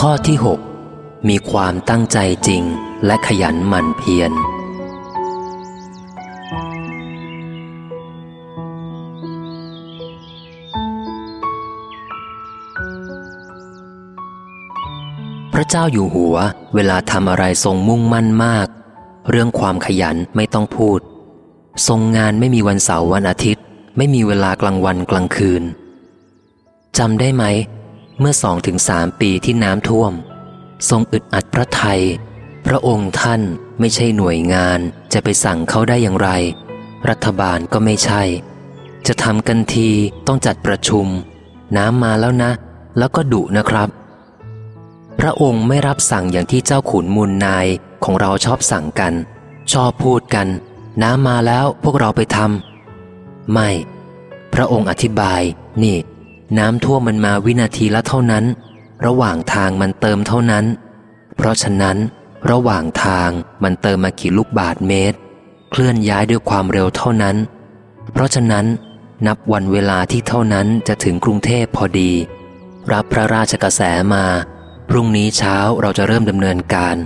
ข้อที่ 6 มีความตั้งใจจริงและขยันหมั่นเพียรพระเจ้าอยู่หัวเวลาทำอะไรทรงมุ่งมั่นมาก เรื่องความขยันไม่ต้องพูด ทรงงานไม่มีวันเสาร์วันอาทิตย์ ไม่มีเวลากลางวันกลางคืนจำได้ไหม เมื่อสองถึงสามปีที่น้ำท่วม ทรงอึดอัดพระไทย พระองค์ท่านไม่ใช่หน่วยงานจะไปสั่งเขาได้อย่างไร รัฐบาลก็ไม่ใช่ จะทำกันทีต้องจัดประชุม น้ำมาแล้วนะ แล้วก็ดุนะครับ พระองค์ไม่รับสั่งอย่างที่เจ้าขุนมูลนายของเราชอบสั่งกัน ชอบพูดกัน น้ำมาแล้วพวกเราไปทำไม่ พระองค์อธิบายนี่ น้ำท่วมมันมาวินาทีละเท่านั้น ระหว่างทางมันเติมเท่านั้น เพราะฉะนั้น ระหว่างทางมันเติมมากี่ลูกบาทเมตร เคลื่อนย้ายด้วยความเร็วเท่านั้น เพราะฉะนั้นนับวันเวลาที่เท่านั้นจะถึงกรุงเทพพอดี รับพระราชกระแสมา พรุ่งนี้เช้าเราจะเริ่มดำเนินการ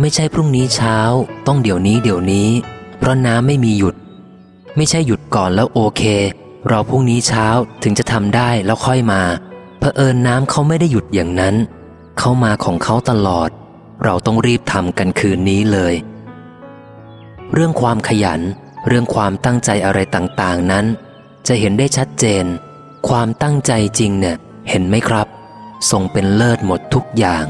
ไม่ใช่พรุ่งนี้เช้า ต้องเดี๋ยวนี้เดี๋ยวนี้ เพราะน้ำไม่มีหยุด ไม่ใช่หยุดก่อนแล้วโอเค รอพรุ่งนี้เช้าถึงจะทำได้แล้วค่อยมาเผอิญน้ำเขาไม่ได้หยุดอย่างนั้น เขามาของเขาตลอด เราต้องรีบทำกันคืนนี้เลย เรื่องความขยัน เรื่องความตั้งใจอะไรต่างๆนั้น จะเห็นได้ชัดเจน ความตั้งใจจริงเนี่ย เห็นไหมครับ ทรงเป็นเลิศหมดทุกอย่าง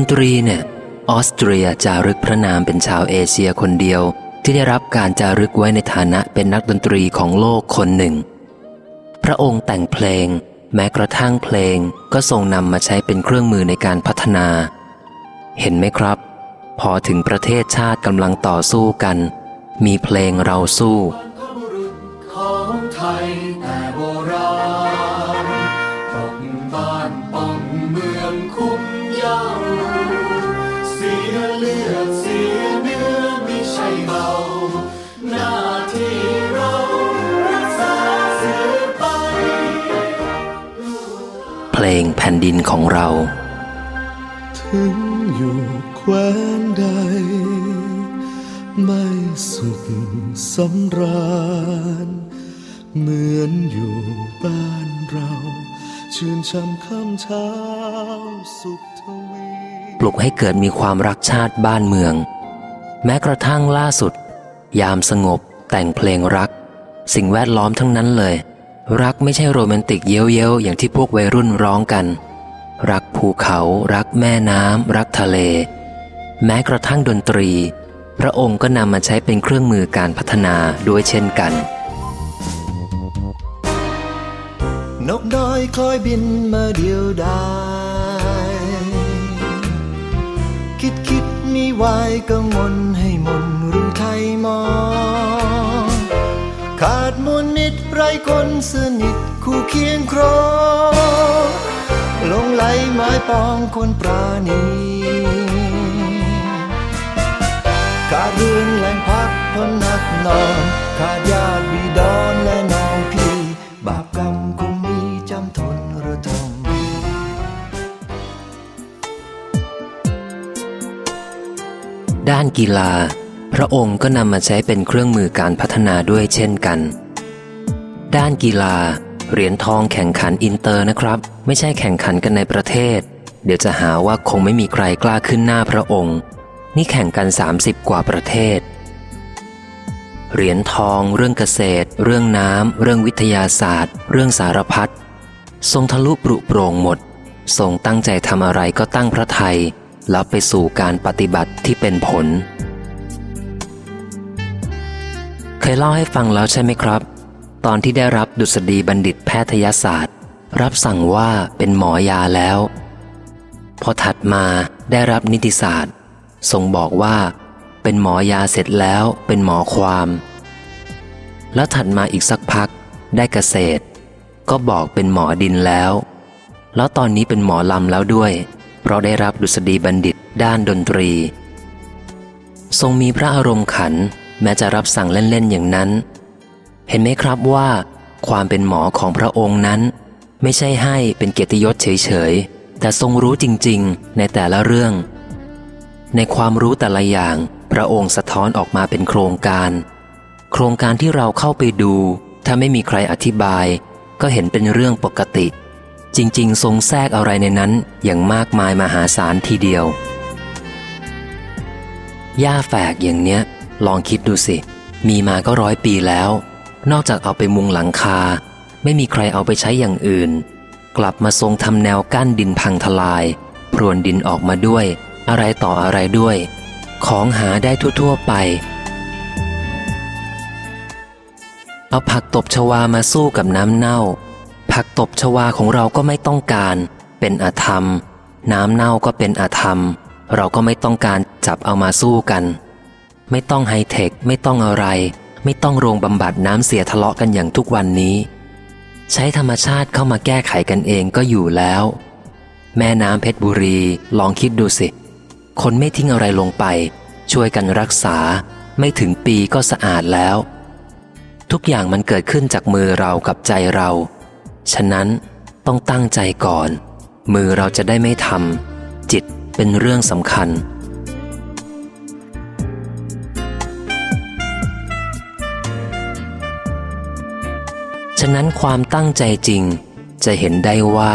นตรีเนี่ย ออสเตรียจารึกพระนามเป็นชาวเอเชียคนเดียว ที่ได้รับการจารึกไว้ในฐานะเป็นนักดนตรีของโลกคนหนึ่ง พระองค์แต่งเพลง แม้กระทั่งเพลงก็ทรงนำมาใช้เป็นเครื่องมือในการพัฒนา เห็นไหมครับ พอถึงประเทศชาติกำลังต่อสู้กัน มีเพลงเราสู้ ย่องเมืองคุ้มเย้าเสียเลือดเสียเนื้อไม่ใช่เบาหน้าที่เรารักษาสืบไป เพลงแผ่นดินของเรา ถึงอยู่แคว้นใด ไม่สุขสำราญ เหมือนอยู่บ้านเรา ชื่นช่ำค่ำเช้าสุขทวีปลุกให้เกิดมีความรักชาติบ้านเมือง แม้กระทั่งล่าสุด ยามสงบ แต่งเพลงรัก สิ่งแวดล้อมทั้งนั้นเลย รักไม่ใช่โรแมนติกเย้ยวๆอย่างที่พวกวัยรุ่นร้องกัน รักภูเขา รักแม่น้ำรักทะเล แม้กระทั่งดนตรี พระองค์ก็นำมาใช้เป็นเครื่องมือการพัฒนาด้วยเช่นกัน นกน้อยคอยบินมาเดียวดายคิดคิดมีวายกังวลให้มนหรือไทยมอง ขาดมนมิตรไรคนสนิทคู่เคียงครองลงไหลไม้ปองคนปราณีขาดเรือนแหล่งพักพนนักนอน ขาดญาติบิดอนและน ด้านกีฬา พระองค์ก็นำมาใช้เป็นเครื่องมือการพัฒนาด้วยเช่นกัน ด้านกีฬา เหรียญทองแข่งขันอินเตอร์นะครับ ไม่ใช่แข่งขันกันในประเทศ เดี๋ยวจะหาว่าคงไม่มีใครกล้าขึ้นหน้าพระองค์ นี่แข่งกัน 30 กว่าประเทศ เหรียญทอง เรื่องเกษตร เรื่องน้ำเรื่องวิทยาศาสตร์ เรื่องสารพัดทรงทะลุปรุโปร่งหมด ทรงตั้งใจทำอะไรก็ตั้งพระไทย แล้วไปสู่การปฏิบัติที่เป็นผล เคยเล่าให้ฟังแล้วใช่ไหมครับ ตอนที่ได้รับดุษฎีบัณฑิตแพทยศาสตร์ รับสั่งว่าเป็นหมอยาแล้ว พอถัดมาได้รับนิติศาสตร์ทรงบอกว่า เป็นหมอยาเสร็จแล้วเป็นหมอความ แล้วถัดมาอีกสักพัก ได้เกษตร ก็บอกเป็นหมอดินแล้ว แล้วตอนนี้เป็นหมอลำแล้วด้วย ราะได้รับดุษฎีบัณฑิตด้านดนตรี ทรงมีพระอารมณ์ขัน แม้จะรับสั่งเล่น ๆ อย่างนั้น เห็นไหมครับว่าความเป็นหมอของพระองค์นั้น ไม่ใช่ให้เป็นเกียรติยศเฉย ๆ แต่ทรงรู้จริง ๆ ในแต่ละเรื่อง ในความรู้แต่ละอย่าง พระองค์สะท้อนออกมาเป็นโครงการ โครงการที่เราเข้าไปดู ถ้าไม่มีใครอธิบาย ก็เห็นเป็นเรื่องปกติ จริง ๆ ทรงแทรกอะไรในนั้นอย่างมากมายมหาศาลทีเดียวหญ้าแฝกอย่างเนี้ย ลองคิดดูสิ มีมาก็ร้อยปีแล้ว นอกจากเอาไปมุงหลังคา ไม่มีใครเอาไปใช้อย่างอื่น กลับมาทรงทำแนวกั้นดินพังทลาย พรวนดินออกมาด้วย อะไรต่ออะไรด้วย ของหาได้ทั่ว ๆ ไป เอาผักตบชวามาสู้กับน้ำเน่า ผักตบชวาของเราก็ไม่ต้องการ เป็นอธรรม น้ำเน่าก็เป็นอธรรม เราก็ไม่ต้องการจับเอามาสู้กัน ไม่ต้องไฮเทค ไม่ต้องอะไร ไม่ต้องโรงบำบัดน้ำเสียทะเลาะกันอย่างทุกวันนี้ ใช้ธรรมชาติเข้ามาแก้ไขกันเองก็อยู่แล้ว แม่น้ำเพชรบุรีลองคิดดูสิ คนไม่ทิ้งอะไรลงไป ช่วยกันรักษา ไม่ถึงปีก็สะอาดแล้ว ทุกอย่างมันเกิดขึ้นจากมือเรากับใจเรา ฉะนั้นต้องตั้งใจก่อน มือเราจะได้ไม่ทำจิตเป็นเรื่องสำคัญ ฉะนั้นความตั้งใจจริง จะเห็นได้ว่า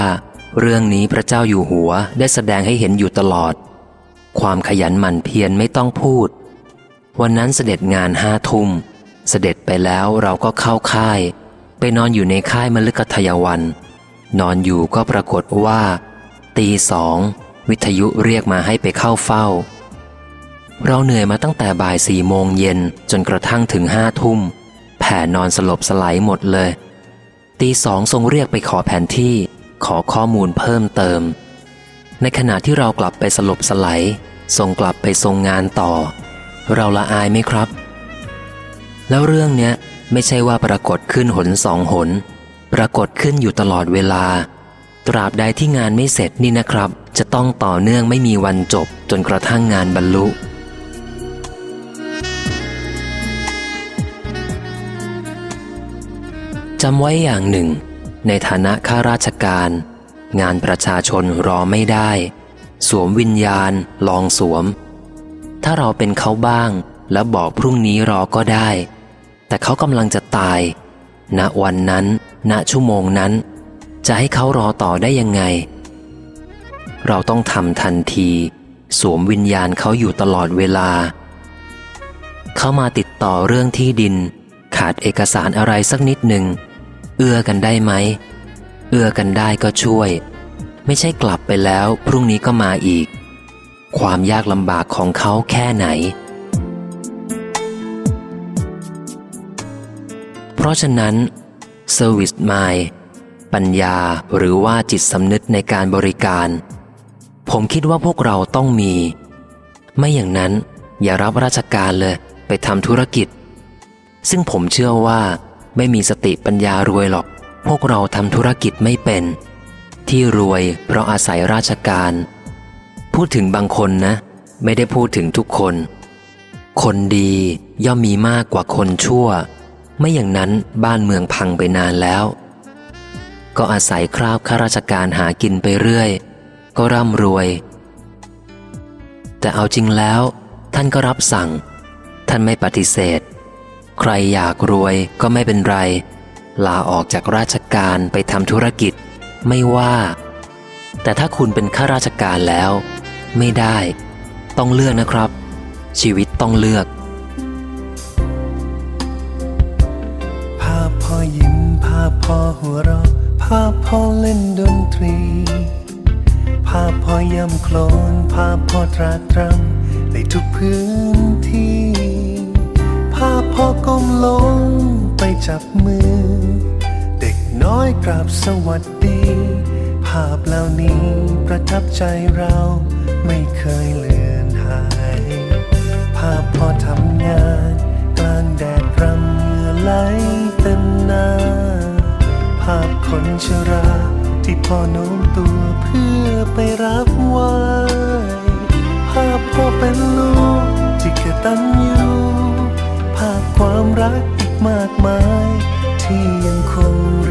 เรื่องนี้พระเจ้าอยู่หัวได้แสดงให้เห็นอยู่ตลอด ความขยันหมั่นเพียรไม่ต้องพูด วันนั้นเสด็จงานห้าทุ่มเสด็จไปแล้วเราก็เข้าค่าย ไปนอนอยู่ในค่ายมฤคทายวัน นอนอยู่ก็ปรากฏว่า ตีสอง วิทยุเรียกมาให้ไปเข้าเฝ้า เราเหนื่อยมาตั้งแต่บ่ายสี่โมงเย็นจนกระทั่งถึงห้าทุ่ม แผ่นอนสลบสลายหมดเลย ตีสองทรงเรียกไปขอแผนที่ขอข้อมูลเพิ่มเติม ในขณะที่เรากลับไปสลบสลายทรงกลับไปทรงงานต่อ เราละอายไหมครับ แล้วเรื่องเนี้ย ไม่ใช่ว่าปรากฏขึ้นหนสองหน ปรากฏขึ้นอยู่ตลอดเวลา ตราบใดที่งานไม่เสร็จนี่นะครับ จะต้องต่อเนื่องไม่มีวันจบจนกระทั่งงานบรรลุจำไว้อย่างหนึ่ง ในฐานะข้าราชการ งานประชาชนรอไม่ได้ สวมวิญญาณ ลองสวม ถ้าเราเป็นเขาบ้าง แล้วบอกพรุ่งนี้รอก็ได้ แต่เขากำลังจะตาย ณวันนั้น ณชั่วโมงนั้น จะให้เขารอต่อได้ยังไง เราต้องทำทันที สวมวิญญาณเขาอยู่ตลอดเวลา เขามาติดต่อเรื่องที่ดิน ขาดเอกสารอะไรสักนิดหนึ่ง เอื้อกันได้ไหม เอื้อกันได้ก็ช่วย ไม่ใช่กลับไปแล้ว พรุ่งนี้ก็มาอีก ความยากลำบากของเขาแค่ไหน ราะฉะนั้น Service Mind ปัญญาหรือว่าจิตสำนึกในการบริการ ผมคิดว่าพวกเราต้องมี ไม่อย่างนั้นอย่ารับราชการเลยไปทำธุรกิจ ซึ่งผมเชื่อว่าไม่มีสติปัญญารวยหรอก พวกเราทำธุรกิจไม่เป็น ที่รวยเพราะอาศัยราชการ พูดถึงบางคนนะ ไม่ได้พูดถึงทุกคน คนดีย่อมมีมากกว่าคนชั่ว ไม่อย่างนั้นบ้านเมืองพังไปนานแล้ว ก็อาศัยคราบข้าราชการหากินไปเรื่อย ก็ร่ำรวย แต่เอาจริงแล้ว ท่านก็รับสั่ง ท่านไม่ปฏิเสธ ใครอยากรวยก็ไม่เป็นไร ลาออกจากราชการไปทำธุรกิจ ไม่ว่า แต่ถ้าคุณเป็นข้าราชการแล้ว ไม่ได้ ต้องเลือกนะครับ ชีวิตต้องเลือก พพอหัวเราะภาพพอเล่นดนตรี ภาพพอยำโคลน ภาพพอตราตรำในทุกพื้นที่ ภาพพอก้มลงไปจับมือ เด็กน้อยกราบสวัสดี ภาพเหล่านี้ประทับใจเราไม่เคยเลือนหาย ภาพพอทำงาน คนชรา ที่พ่อโน้มตัวเพื่อไปรับไว้ภาพพ่อเป็นลูกที่กตัญญูภาพความรักอีกมากมาย ที่ยังคง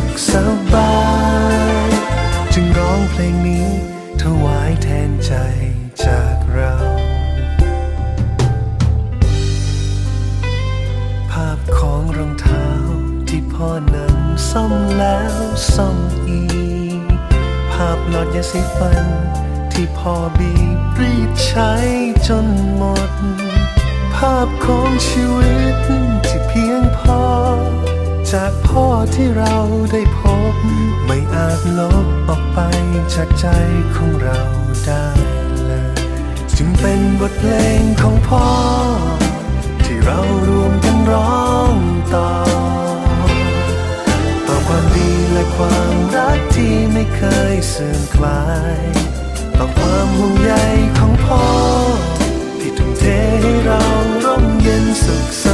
สุขสบาย จึงร้องเพลงนี้ถวายแทนใจจากเรา ภาพของรองเท้าที่พ่อนั้นซ่อมแล้วซ่อมอีก ภาพหลอดยาสีฟันที่พ่อบีบรีดใช้จนหมด ภาพของชีวิตที่เพียงพอ จากพ่อที่เราได้พบ ไม่อาจลบออกไปจากใจของเราได้เลย จึงเป็นบทเพลงของพ่อ ที่เรารวมกันร้องต่อ ต่อความดีและความรักที่ไม่เคยเสื่อมคลาย ต่อความห่วงใยของพ่อ ที่ทุ่มเทให้เราร่มเย็นสุขส